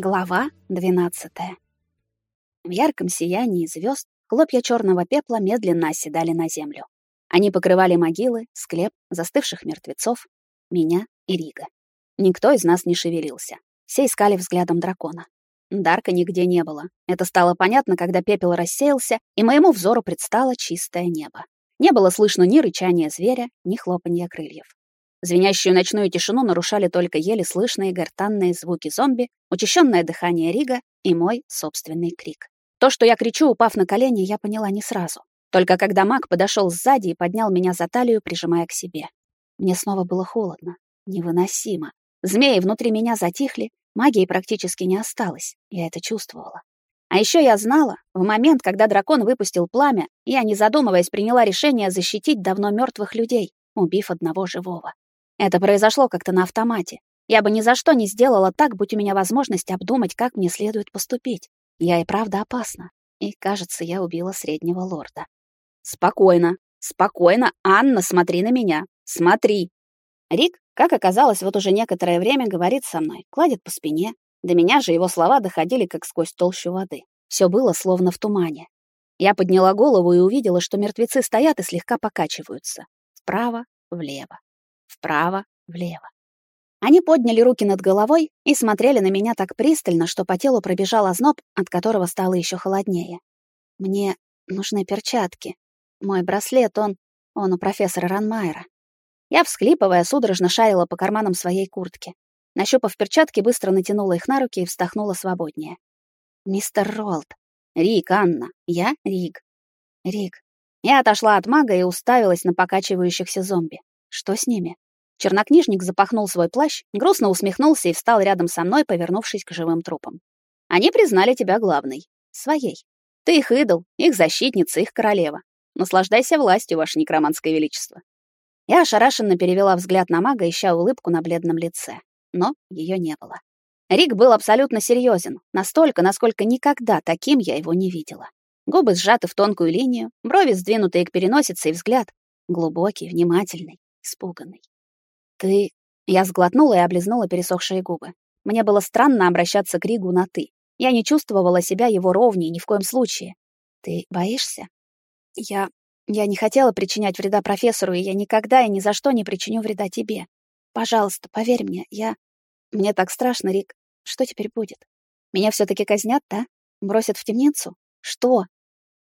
Глава 12. В ярком сиянии звезд хлопья черного пепла медленно оседали на землю. Они покрывали могилы, склеп, застывших мертвецов, меня и Рига. Никто из нас не шевелился. Все искали взглядом дракона. Дарка нигде не было. Это стало понятно, когда пепел рассеялся, и моему взору предстало чистое небо. Не было слышно ни рычания зверя, ни хлопанья крыльев. Звенящую ночную тишину нарушали только еле слышные гортанные звуки зомби, учащенное дыхание Рига и мой собственный крик. То, что я кричу, упав на колени, я поняла не сразу. Только когда маг подошел сзади и поднял меня за талию, прижимая к себе. Мне снова было холодно, невыносимо. Змеи внутри меня затихли, магии практически не осталось, я это чувствовала. А еще я знала, в момент, когда дракон выпустил пламя, я, не задумываясь, приняла решение защитить давно мертвых людей, убив одного живого. Это произошло как-то на автомате. Я бы ни за что не сделала так, будь у меня возможность обдумать, как мне следует поступить. Я и правда опасна. И, кажется, я убила среднего лорда. Спокойно, спокойно, Анна, смотри на меня. Смотри. Рик, как оказалось, вот уже некоторое время говорит со мной, кладет по спине. До меня же его слова доходили как сквозь толщу воды. Все было словно в тумане. Я подняла голову и увидела, что мертвецы стоят и слегка покачиваются. Вправо, влево вправо, влево. Они подняли руки над головой и смотрели на меня так пристально, что по телу пробежал озноб, от которого стало еще холоднее. Мне нужны перчатки. Мой браслет, он... он у профессора Ранмайера. Я, всхлипывая, судорожно шарила по карманам своей куртки. Нащупав перчатки, быстро натянула их на руки и вздохнула свободнее. «Мистер Ролд. Рик, Анна. Я Рик. Рик». Я отошла от мага и уставилась на покачивающихся зомби. Что с ними? Чернокнижник запахнул свой плащ, грустно усмехнулся и встал рядом со мной, повернувшись к живым трупам. Они признали тебя главной. Своей. Ты их идол, их защитница, их королева. Наслаждайся властью, ваше некроманское величество. Я ошарашенно перевела взгляд на мага, ища улыбку на бледном лице. Но ее не было. Рик был абсолютно серьезен, настолько, насколько никогда таким я его не видела. Губы сжаты в тонкую линию, брови сдвинутые к переносице и взгляд глубокий, внимательный, испуганный. «Ты...» Я сглотнула и облизнула пересохшие губы. Мне было странно обращаться к Ригу на «ты». Я не чувствовала себя его ровней ни в коем случае. «Ты боишься?» «Я... я не хотела причинять вреда профессору, и я никогда и ни за что не причиню вреда тебе. Пожалуйста, поверь мне, я... Мне так страшно, Рик. Что теперь будет? Меня все таки казнят, да? Бросят в темницу? Что?»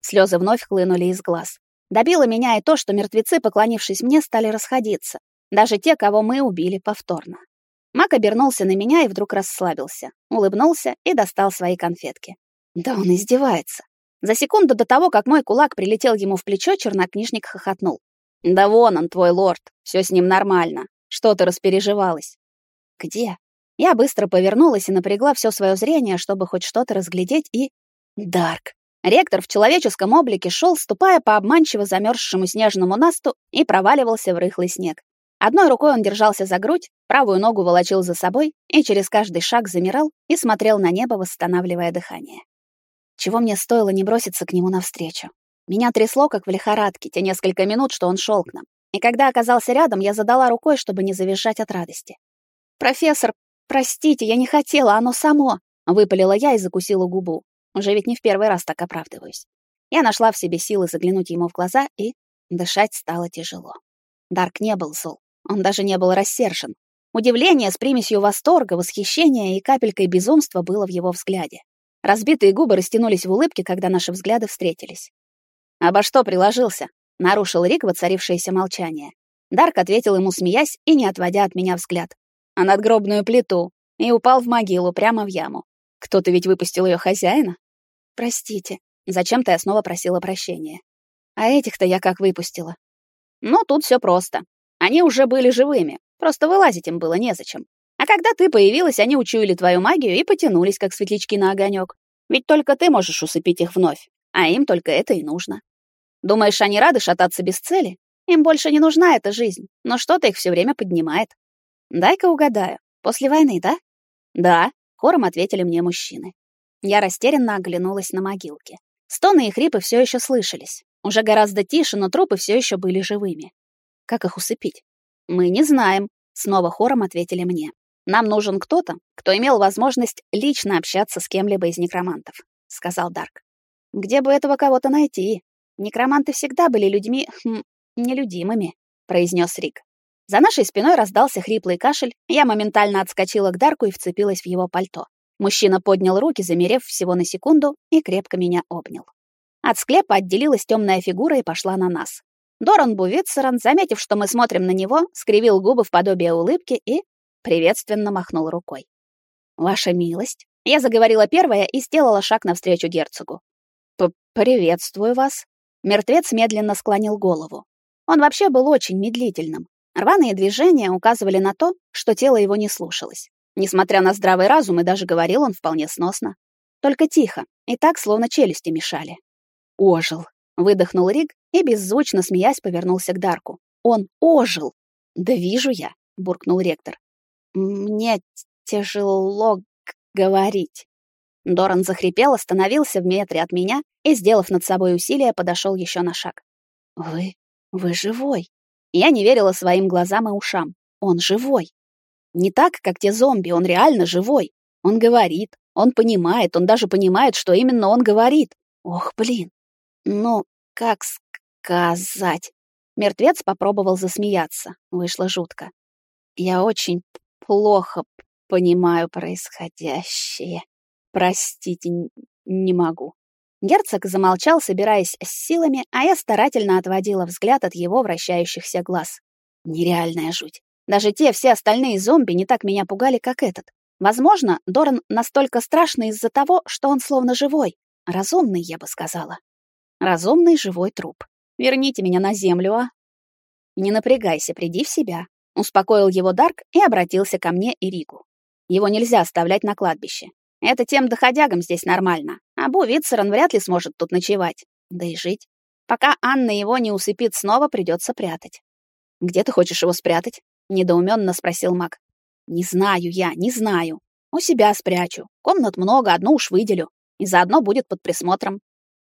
Слезы вновь хлынули из глаз. Добило меня и то, что мертвецы, поклонившись мне, стали расходиться. Даже те, кого мы убили повторно. Мак обернулся на меня и вдруг расслабился, улыбнулся и достал свои конфетки. Да он издевается. За секунду до того, как мой кулак прилетел ему в плечо, чернокнижник хохотнул. «Да вон он, твой лорд, все с ним нормально. Что ты распереживалась?» «Где?» Я быстро повернулась и напрягла все свое зрение, чтобы хоть что-то разглядеть, и... Дарк. Ректор в человеческом облике шел, ступая по обманчиво замерзшему снежному насту и проваливался в рыхлый снег. Одной рукой он держался за грудь, правую ногу волочил за собой и через каждый шаг замирал и смотрел на небо, восстанавливая дыхание. Чего мне стоило не броситься к нему навстречу. Меня трясло, как в лихорадке, те несколько минут, что он шел к нам. И когда оказался рядом, я задала рукой, чтобы не завизжать от радости. «Профессор, простите, я не хотела, оно само!» — выпалила я и закусила губу. Уже ведь не в первый раз так оправдываюсь. Я нашла в себе силы заглянуть ему в глаза, и дышать стало тяжело. Дарк не был зол. Он даже не был рассержен. Удивление с примесью восторга, восхищения и капелькой безумства было в его взгляде. Разбитые губы растянулись в улыбке, когда наши взгляды встретились. «Обо что приложился?» — нарушил Рик воцарившееся молчание. Дарк ответил ему, смеясь и не отводя от меня взгляд. «А надгробную плиту» и упал в могилу прямо в яму. Кто-то ведь выпустил ее хозяина? Простите. Зачем-то я снова просила прощения. А этих-то я как выпустила? Ну, тут все просто. Они уже были живыми, просто вылазить им было незачем. А когда ты появилась, они учуяли твою магию и потянулись, как светлячки на огонек. Ведь только ты можешь усыпить их вновь, а им только это и нужно. Думаешь, они рады шататься без цели? Им больше не нужна эта жизнь, но что-то их все время поднимает. Дай-ка угадаю. После войны, да? Да, хором ответили мне мужчины. Я растерянно оглянулась на могилки. Стоны и хрипы все еще слышались. Уже гораздо тише, но трупы все еще были живыми. Как их усыпить? Мы не знаем, снова хором ответили мне. Нам нужен кто-то, кто имел возможность лично общаться с кем-либо из некромантов, сказал Дарк. Где бы этого кого-то найти? Некроманты всегда были людьми, хм, нелюдимыми, произнес Рик. За нашей спиной раздался хриплый кашель, я моментально отскочила к Дарку и вцепилась в его пальто. Мужчина поднял руки, замерев всего на секунду, и крепко меня обнял. От склепа отделилась темная фигура и пошла на нас. Доран Бувитцеран, заметив, что мы смотрим на него, скривил губы в подобие улыбки и приветственно махнул рукой. «Ваша милость!» Я заговорила первая и сделала шаг навстречу герцогу. «Приветствую вас!» Мертвец медленно склонил голову. Он вообще был очень медлительным. Рваные движения указывали на то, что тело его не слушалось. Несмотря на здравый разум, и даже говорил он вполне сносно. Только тихо, и так, словно челюсти мешали. «Ожил!» — выдохнул Риг и, беззвучно смеясь, повернулся к Дарку. «Он ожил!» «Да вижу я!» — буркнул ректор. «Мне тяжело говорить». Доран захрипел, остановился в метре от меня и, сделав над собой усилие, подошел еще на шаг. «Вы... вы живой!» Я не верила своим глазам и ушам. Он живой. Не так, как те зомби, он реально живой. Он говорит, он понимает, он даже понимает, что именно он говорит. Ох, блин. Ну, как сказать? Мертвец попробовал засмеяться. Вышло жутко. Я очень плохо понимаю происходящее. Простите, не могу. Герцог замолчал, собираясь с силами, а я старательно отводила взгляд от его вращающихся глаз. Нереальная жуть. Даже те все остальные зомби не так меня пугали, как этот. Возможно, Доран настолько страшный из-за того, что он словно живой. Разумный, я бы сказала. Разумный живой труп. Верните меня на землю, а? Не напрягайся, приди в себя. Успокоил его Дарк и обратился ко мне и Рику. Его нельзя оставлять на кладбище. Это тем доходягам здесь нормально. А Бу Витцерон вряд ли сможет тут ночевать. Да и жить. Пока Анна его не усыпит снова, придется прятать. «Где ты хочешь его спрятать?» — недоуменно спросил маг. «Не знаю я, не знаю. У себя спрячу. Комнат много, одну уж выделю. И заодно будет под присмотром.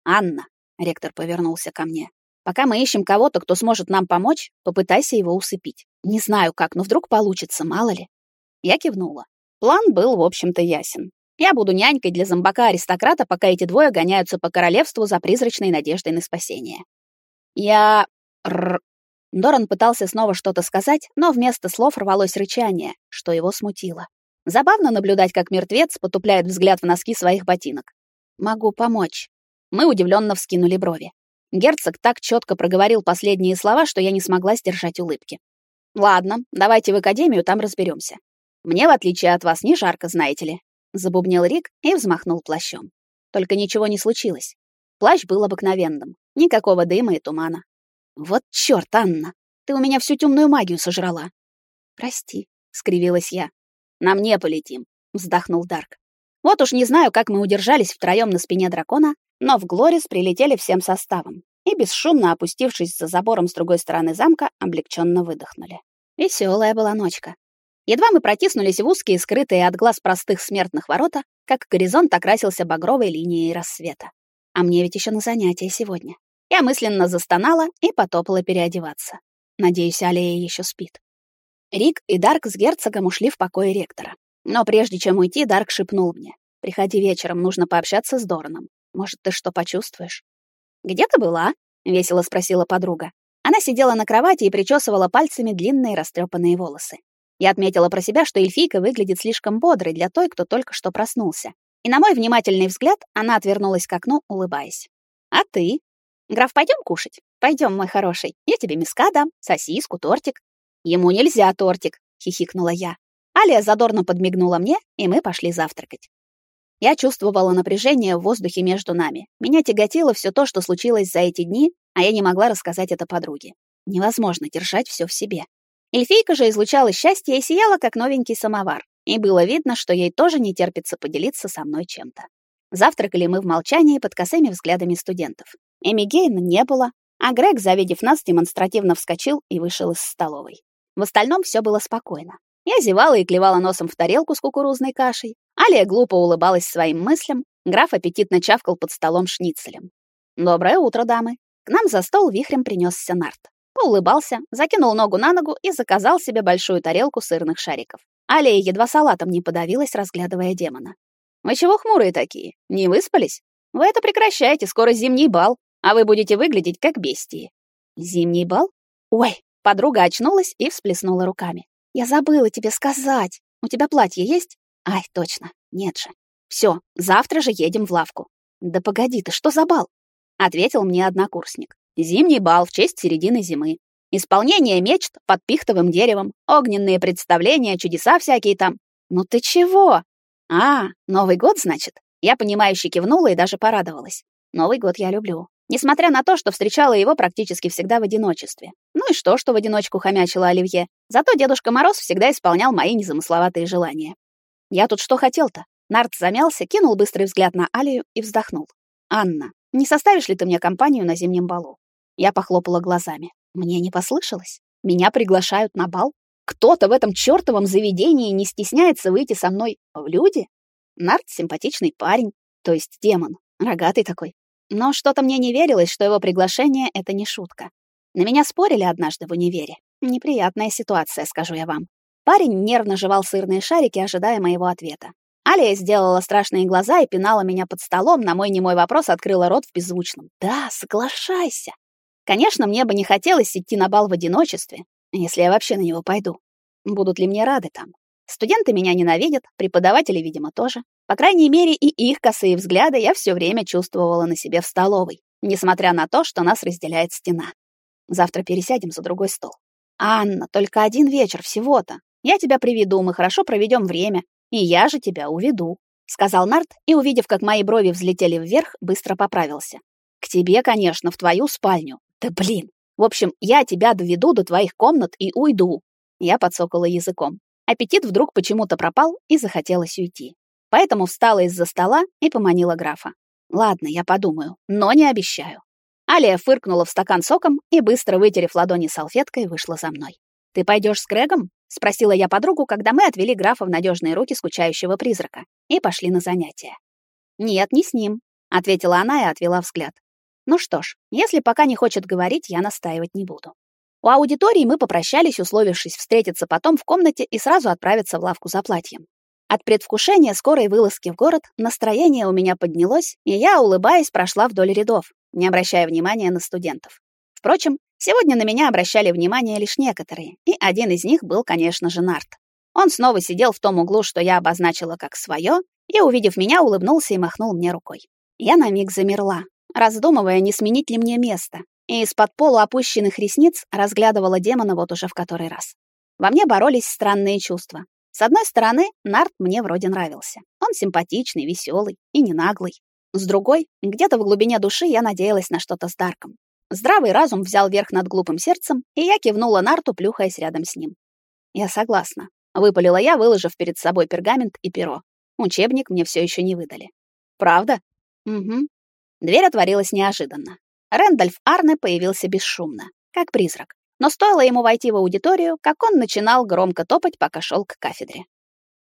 Анна, — ректор повернулся ко мне, — пока мы ищем кого-то, кто сможет нам помочь, попытайся его усыпить. Не знаю как, но вдруг получится, мало ли. Я кивнула. План был, в общем-то, ясен. Я буду нянькой для зомбака-аристократа, пока эти двое гоняются по королевству за призрачной надеждой на спасение. Я... Р... Доран пытался снова что-то сказать, но вместо слов рвалось рычание, что его смутило. Забавно наблюдать, как мертвец потупляет взгляд в носки своих ботинок. «Могу помочь». Мы удивленно вскинули брови. Герцог так четко проговорил последние слова, что я не смогла сдержать улыбки. «Ладно, давайте в академию, там разберемся. Мне, в отличие от вас, не жарко, знаете ли забубнил Рик и взмахнул плащом. Только ничего не случилось. Плащ был обыкновенным, никакого дыма и тумана. Вот чёрт, Анна, ты у меня всю темную магию сожрала. Прости, скривилась я. На мне полетим, вздохнул Дарк. Вот уж не знаю, как мы удержались втроем на спине дракона, но в Глорис прилетели всем составом и бесшумно опустившись за забором с другой стороны замка, облегченно выдохнули. Веселая была ночка. Едва мы протиснулись в узкие, скрытые от глаз простых смертных ворота, как горизонт окрасился багровой линией рассвета. А мне ведь еще на занятия сегодня. Я мысленно застонала и потопала переодеваться. Надеюсь, Алия еще спит. Рик и Дарк с герцогом ушли в покое ректора. Но прежде чем уйти, Дарк шепнул мне. «Приходи вечером, нужно пообщаться с Дораном. Может, ты что почувствуешь?» «Где ты была?» — весело спросила подруга. Она сидела на кровати и причесывала пальцами длинные растрепанные волосы. Я отметила про себя, что эльфийка выглядит слишком бодрой для той, кто только что проснулся. И на мой внимательный взгляд она отвернулась к окну, улыбаясь. «А ты?» «Граф, пойдем кушать?» «Пойдем, мой хороший. Я тебе миска дам, сосиску, тортик». «Ему нельзя тортик», — хихикнула я. Алия задорно подмигнула мне, и мы пошли завтракать. Я чувствовала напряжение в воздухе между нами. Меня тяготило все то, что случилось за эти дни, а я не могла рассказать это подруге. Невозможно держать все в себе. Эльфийка же излучала счастье и сияла, как новенький самовар. И было видно, что ей тоже не терпится поделиться со мной чем-то. Завтракали мы в молчании под косыми взглядами студентов. Эми Гейна не было, а Грег, завидев нас, демонстративно вскочил и вышел из столовой. В остальном все было спокойно. Я зевала и клевала носом в тарелку с кукурузной кашей. Алия глупо улыбалась своим мыслям, граф аппетитно чавкал под столом шницелем. «Доброе утро, дамы!» К нам за стол вихрем принесся нарт поулыбался, закинул ногу на ногу и заказал себе большую тарелку сырных шариков. Алия едва салатом не подавилась, разглядывая демона. «Вы чего хмурые такие? Не выспались? Вы это прекращайте, скоро зимний бал, а вы будете выглядеть как бестии». «Зимний бал? Ой!» Подруга очнулась и всплеснула руками. «Я забыла тебе сказать. У тебя платье есть?» «Ай, точно, нет же. Все, завтра же едем в лавку». «Да погоди ты, что за бал?» Ответил мне однокурсник. «Зимний бал в честь середины зимы. Исполнение мечт под пихтовым деревом, огненные представления, чудеса всякие там. Ну ты чего? А, Новый год, значит? Я понимающе кивнула и даже порадовалась. Новый год я люблю. Несмотря на то, что встречала его практически всегда в одиночестве. Ну и что, что в одиночку хомячила Оливье. Зато Дедушка Мороз всегда исполнял мои незамысловатые желания. Я тут что хотел-то? Нарт замялся, кинул быстрый взгляд на Алию и вздохнул. «Анна, не составишь ли ты мне компанию на зимнем балу?» Я похлопала глазами. Мне не послышалось. Меня приглашают на бал. Кто-то в этом чёртовом заведении не стесняется выйти со мной в люди. Нарт — симпатичный парень, то есть демон, рогатый такой. Но что-то мне не верилось, что его приглашение — это не шутка. На меня спорили однажды в универе. Неприятная ситуация, скажу я вам. Парень нервно жевал сырные шарики, ожидая моего ответа. Алия сделала страшные глаза и пинала меня под столом, на мой немой вопрос открыла рот в беззвучном. «Да, соглашайся!» Конечно, мне бы не хотелось идти на бал в одиночестве, если я вообще на него пойду. Будут ли мне рады там? Студенты меня ненавидят, преподаватели, видимо, тоже. По крайней мере, и их косые взгляды я все время чувствовала на себе в столовой, несмотря на то, что нас разделяет стена. Завтра пересядем за другой стол. Анна, только один вечер всего-то. Я тебя приведу, мы хорошо проведем время, и я же тебя уведу, сказал Нарт и, увидев, как мои брови взлетели вверх, быстро поправился. К тебе, конечно, в твою спальню. Да блин. В общем, я тебя доведу до твоих комнат и уйду. Я подсокала языком. Аппетит вдруг почему-то пропал и захотелось уйти. Поэтому встала из-за стола и поманила графа. Ладно, я подумаю, но не обещаю. Алия фыркнула в стакан соком и, быстро вытерев ладони салфеткой, вышла за мной. «Ты пойдешь с Грегом?» — спросила я подругу, когда мы отвели графа в надежные руки скучающего призрака и пошли на занятия. «Нет, не с ним», — ответила она и отвела взгляд. Ну что ж, если пока не хочет говорить, я настаивать не буду. У аудитории мы попрощались, условившись встретиться потом в комнате и сразу отправиться в лавку за платьем. От предвкушения скорой вылазки в город настроение у меня поднялось, и я, улыбаясь, прошла вдоль рядов, не обращая внимания на студентов. Впрочем, сегодня на меня обращали внимание лишь некоторые, и один из них был, конечно же, Нарт. Он снова сидел в том углу, что я обозначила как свое, и, увидев меня, улыбнулся и махнул мне рукой. Я на миг замерла, раздумывая, не сменить ли мне место, и из-под полуопущенных ресниц разглядывала демона вот уже в который раз. Во мне боролись странные чувства. С одной стороны, Нарт мне вроде нравился. Он симпатичный, веселый и не наглый. С другой, где-то в глубине души я надеялась на что-то с Дарком. Здравый разум взял верх над глупым сердцем, и я кивнула Нарту, плюхаясь рядом с ним. Я согласна. Выпалила я, выложив перед собой пергамент и перо. Учебник мне все еще не выдали. Правда? Угу. Дверь отворилась неожиданно. Рэндальф Арне появился бесшумно, как призрак. Но стоило ему войти в аудиторию, как он начинал громко топать, пока шел к кафедре.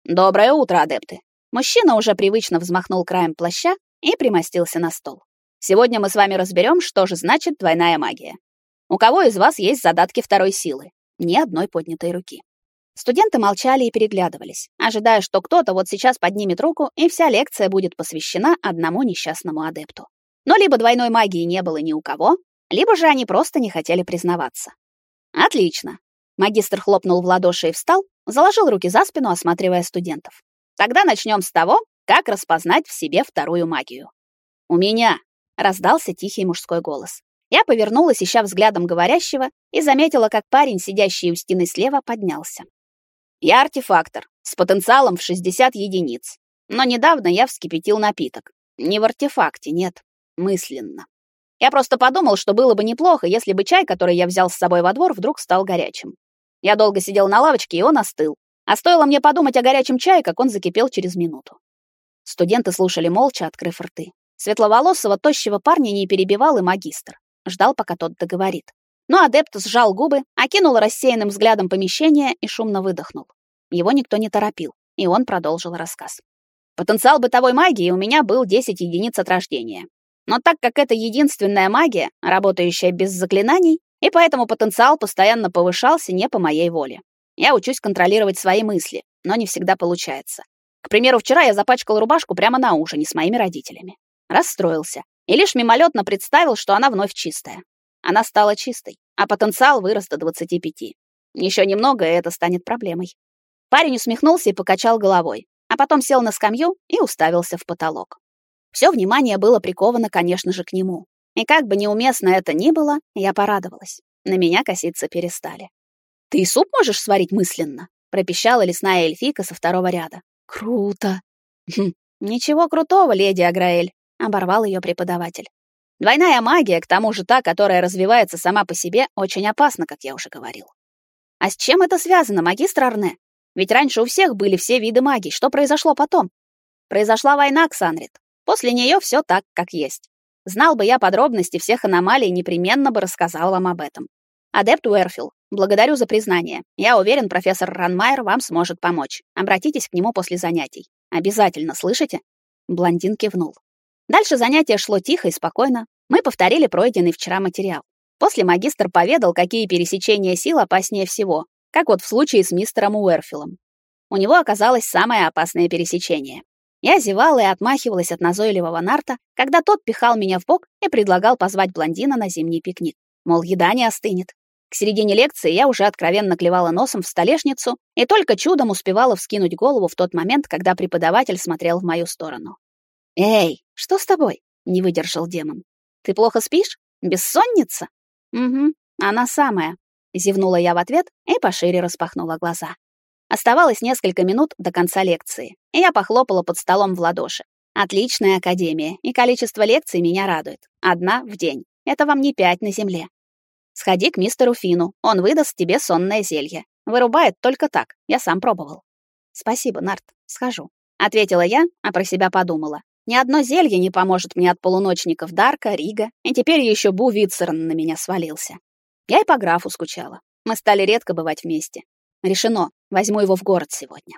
«Доброе утро, адепты!» Мужчина уже привычно взмахнул краем плаща и примостился на стол. «Сегодня мы с вами разберем, что же значит двойная магия. У кого из вас есть задатки второй силы? Ни одной поднятой руки». Студенты молчали и переглядывались, ожидая, что кто-то вот сейчас поднимет руку, и вся лекция будет посвящена одному несчастному адепту. Но либо двойной магии не было ни у кого, либо же они просто не хотели признаваться. Отлично. Магистр хлопнул в ладоши и встал, заложил руки за спину, осматривая студентов. Тогда начнем с того, как распознать в себе вторую магию. У меня раздался тихий мужской голос. Я повернулась, ища взглядом говорящего, и заметила, как парень, сидящий у стены слева, поднялся. Я артефактор с потенциалом в 60 единиц. Но недавно я вскипятил напиток. Не в артефакте, нет мысленно. Я просто подумал, что было бы неплохо, если бы чай, который я взял с собой во двор, вдруг стал горячим. Я долго сидел на лавочке, и он остыл. А стоило мне подумать о горячем чае, как он закипел через минуту. Студенты слушали молча, открыв рты. Светловолосого, тощего парня не перебивал и магистр. Ждал, пока тот договорит. Но адепт сжал губы, окинул рассеянным взглядом помещение и шумно выдохнул. Его никто не торопил, и он продолжил рассказ. Потенциал бытовой магии у меня был 10 единиц от рождения. Но так как это единственная магия, работающая без заклинаний, и поэтому потенциал постоянно повышался не по моей воле. Я учусь контролировать свои мысли, но не всегда получается. К примеру, вчера я запачкал рубашку прямо на ужине с моими родителями. Расстроился. И лишь мимолетно представил, что она вновь чистая. Она стала чистой, а потенциал вырос до 25. Еще немного, и это станет проблемой. Парень усмехнулся и покачал головой, а потом сел на скамью и уставился в потолок. Все внимание было приковано, конечно же, к нему. И как бы неуместно это ни было, я порадовалась. На меня коситься перестали. «Ты суп можешь сварить мысленно?» — пропищала лесная эльфийка со второго ряда. «Круто!» хм, «Ничего крутого, леди Аграэль», — оборвал ее преподаватель. «Двойная магия, к тому же та, которая развивается сама по себе, очень опасна, как я уже говорил». «А с чем это связано, магистр Арне? Ведь раньше у всех были все виды магии. Что произошло потом?» «Произошла война, Ксанрит. После нее все так, как есть. Знал бы я подробности всех аномалий, непременно бы рассказал вам об этом. Адепт Уэрфилл, благодарю за признание. Я уверен, профессор Ранмайер вам сможет помочь. Обратитесь к нему после занятий. Обязательно, слышите? Блондин кивнул. Дальше занятие шло тихо и спокойно. Мы повторили пройденный вчера материал. После магистр поведал, какие пересечения сил опаснее всего, как вот в случае с мистером Уэрфиллом. У него оказалось самое опасное пересечение. Я зевала и отмахивалась от назойливого нарта, когда тот пихал меня в бок и предлагал позвать блондина на зимний пикник. Мол, еда не остынет. К середине лекции я уже откровенно клевала носом в столешницу и только чудом успевала вскинуть голову в тот момент, когда преподаватель смотрел в мою сторону. «Эй, что с тобой?» — не выдержал демон. «Ты плохо спишь? Бессонница?» «Угу, она самая», — зевнула я в ответ и пошире распахнула глаза. Оставалось несколько минут до конца лекции, и я похлопала под столом в ладоши. Отличная академия, и количество лекций меня радует. Одна в день. Это вам не пять на земле. Сходи к мистеру Фину, он выдаст тебе сонное зелье. Вырубает только так, я сам пробовал. Спасибо, Нарт, схожу. Ответила я, а про себя подумала. Ни одно зелье не поможет мне от полуночников Дарка, Рига, и теперь еще Бу Витцерн на меня свалился. Я и по графу скучала. Мы стали редко бывать вместе. Решено, возьму его в город сегодня.